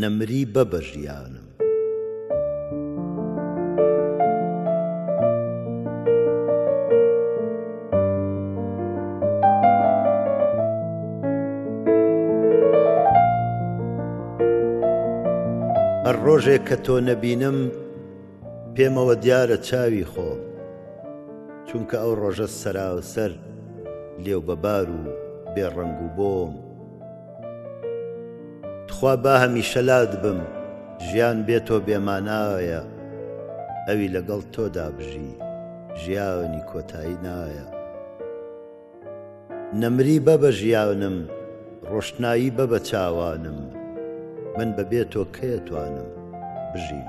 نەمری بە بە ژیانم. هەر ڕۆژێک کە تۆ نەبینم پێمەوە دیارە چاوی خۆم چونکە ئەو ڕۆژە سەراوسەر لێو بەبار و بێ ڕەنگ و بۆم تخوا با هەمیشە لات بم ژیان بێ تۆ بێمانایە ئەوی لەگەڵ تۆدا بژی ژیانی کۆتایی نایە نەمری بە بە ژیانم ڕۆشنایی بە بە چاوانم من بەبێ تۆ کێتوانم بژیم